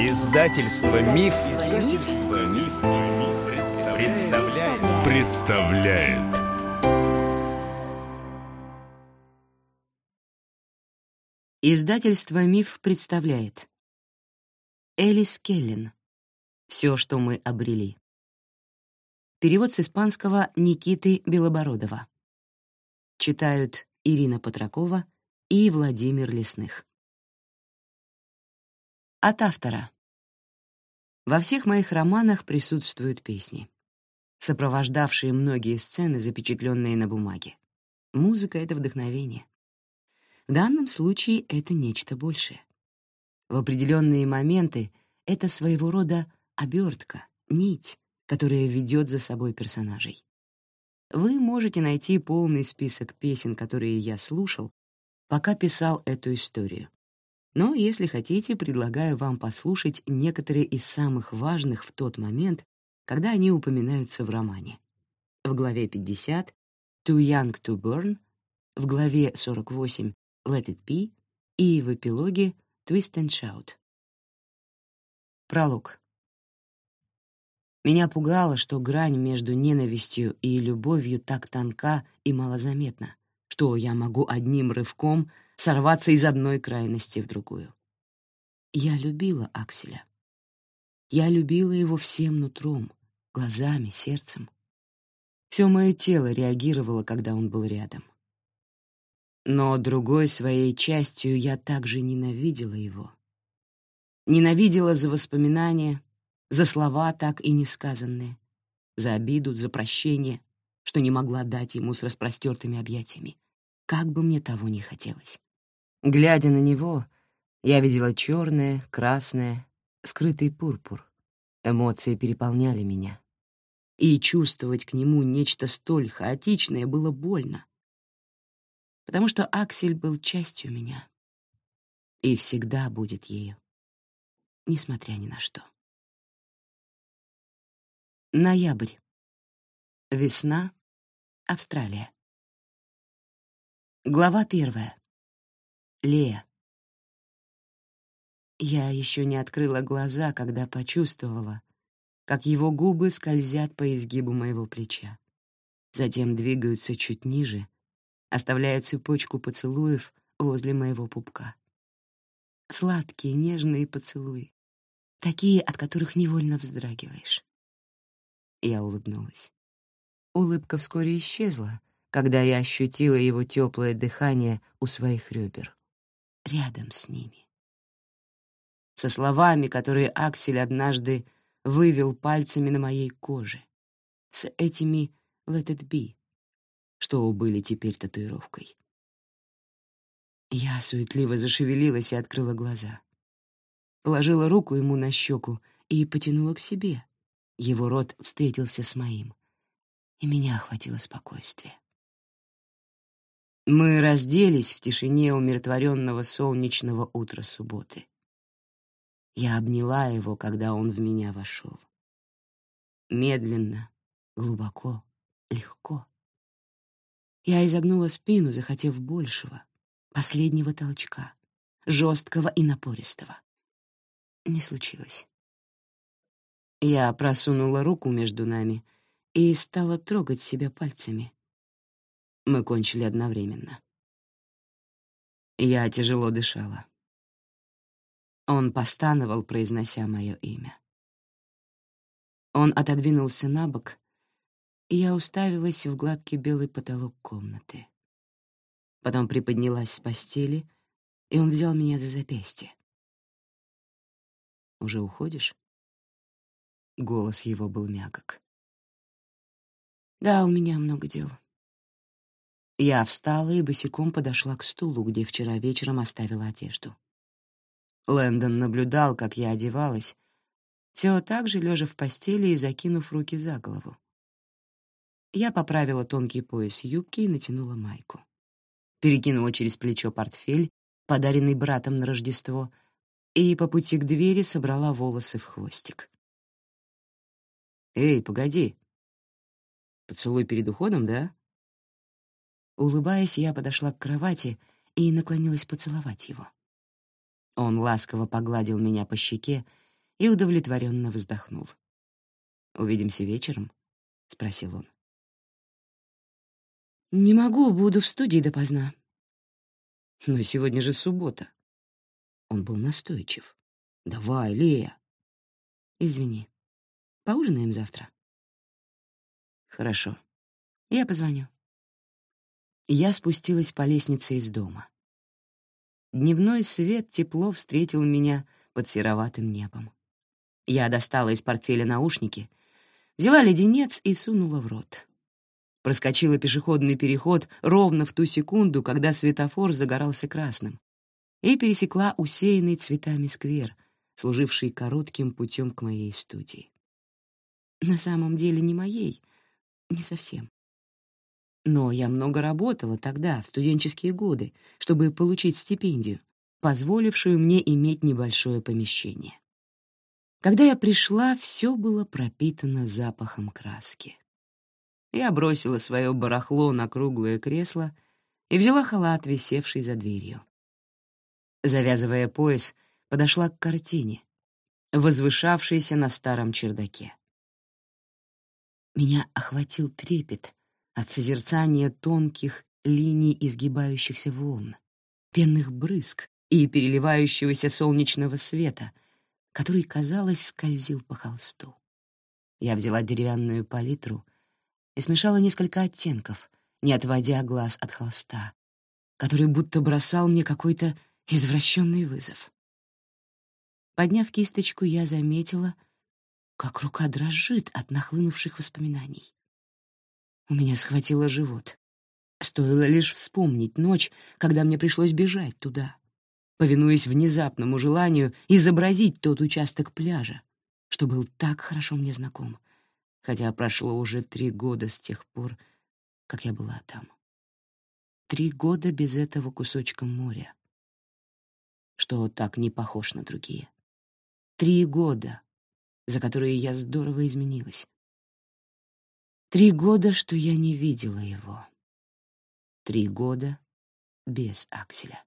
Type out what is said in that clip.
Издательство Миф, Издательство Миф, представляет. представляет. Издательство Миф представляет. Элис Келлен. Все, что мы обрели. Перевод с испанского Никиты Белобородова. Читают Ирина Патракова и Владимир Лесных. От автора. Во всех моих романах присутствуют песни, сопровождавшие многие сцены, запечатленные на бумаге. Музыка — это вдохновение. В данном случае это нечто большее. В определенные моменты это своего рода обертка, нить, которая ведет за собой персонажей. Вы можете найти полный список песен, которые я слушал, пока писал эту историю. Но, если хотите, предлагаю вам послушать некоторые из самых важных в тот момент, когда они упоминаются в романе. В главе 50 «Too Young to Burn», в главе 48 «Let It Be» и в эпилоге «Twist and Shout». Пролог. Меня пугало, что грань между ненавистью и любовью так тонка и малозаметна, что я могу одним рывком — сорваться из одной крайности в другую. Я любила Акселя. Я любила его всем нутром, глазами, сердцем. Все мое тело реагировало, когда он был рядом. Но другой своей частью я также ненавидела его. Ненавидела за воспоминания, за слова так и несказанные, за обиду, за прощение, что не могла дать ему с распростертыми объятиями, как бы мне того не хотелось. Глядя на него, я видела черное, красное, скрытый пурпур. Эмоции переполняли меня. И чувствовать к нему нечто столь хаотичное было больно. Потому что Аксель был частью меня. И всегда будет ею. Несмотря ни на что. Ноябрь. Весна. Австралия. Глава первая. Лея. Я еще не открыла глаза, когда почувствовала, как его губы скользят по изгибу моего плеча. Затем двигаются чуть ниже, оставляя цепочку поцелуев возле моего пупка. Сладкие, нежные поцелуи, такие, от которых невольно вздрагиваешь. Я улыбнулась. Улыбка вскоре исчезла, когда я ощутила его теплое дыхание у своих ребер рядом с ними. Со словами, которые Аксель однажды вывел пальцами на моей коже. С этими «let it be», что были теперь татуировкой. Я суетливо зашевелилась и открыла глаза. Положила руку ему на щеку и потянула к себе. Его рот встретился с моим, и меня охватило спокойствие. Мы разделись в тишине умиротворенного солнечного утра субботы. Я обняла его, когда он в меня вошел. Медленно, глубоко, легко. Я изогнула спину, захотев большего, последнего толчка, жесткого и напористого. Не случилось. Я просунула руку между нами и стала трогать себя пальцами, мы кончили одновременно. Я тяжело дышала. Он постановал, произнося мое имя. Он отодвинулся на бок, и я уставилась в гладкий белый потолок комнаты. Потом приподнялась с постели, и он взял меня за запястье. «Уже уходишь?» Голос его был мягок. «Да, у меня много дел», я встала и босиком подошла к стулу, где вчера вечером оставила одежду. Лэндон наблюдал, как я одевалась, все так же лежа в постели и закинув руки за голову. Я поправила тонкий пояс юбки и натянула майку. Перекинула через плечо портфель, подаренный братом на Рождество, и по пути к двери собрала волосы в хвостик. «Эй, погоди. Поцелуй перед уходом, да?» Улыбаясь, я подошла к кровати и наклонилась поцеловать его. Он ласково погладил меня по щеке и удовлетворенно вздохнул. «Увидимся вечером?» — спросил он. «Не могу, буду в студии допоздна». «Но сегодня же суббота». Он был настойчив. «Давай, Лея». «Извини. Поужинаем завтра?» «Хорошо. Я позвоню». Я спустилась по лестнице из дома. Дневной свет тепло встретил меня под сероватым небом. Я достала из портфеля наушники, взяла леденец и сунула в рот. Проскочила пешеходный переход ровно в ту секунду, когда светофор загорался красным, и пересекла усеянный цветами сквер, служивший коротким путем к моей студии. На самом деле не моей, не совсем. Но я много работала тогда, в студенческие годы, чтобы получить стипендию, позволившую мне иметь небольшое помещение. Когда я пришла, все было пропитано запахом краски. Я бросила свое барахло на круглое кресло и взяла халат, висевший за дверью. Завязывая пояс, подошла к картине, возвышавшейся на старом чердаке. Меня охватил трепет от созерцания тонких линий изгибающихся волн, пенных брызг и переливающегося солнечного света, который, казалось, скользил по холсту. Я взяла деревянную палитру и смешала несколько оттенков, не отводя глаз от холста, который будто бросал мне какой-то извращенный вызов. Подняв кисточку, я заметила, как рука дрожит от нахлынувших воспоминаний. У меня схватило живот. Стоило лишь вспомнить ночь, когда мне пришлось бежать туда, повинуясь внезапному желанию изобразить тот участок пляжа, что был так хорошо мне знаком, хотя прошло уже три года с тех пор, как я была там. Три года без этого кусочка моря, что так не похож на другие. Три года, за которые я здорово изменилась. Три года, что я не видела его. Три года без Акселя.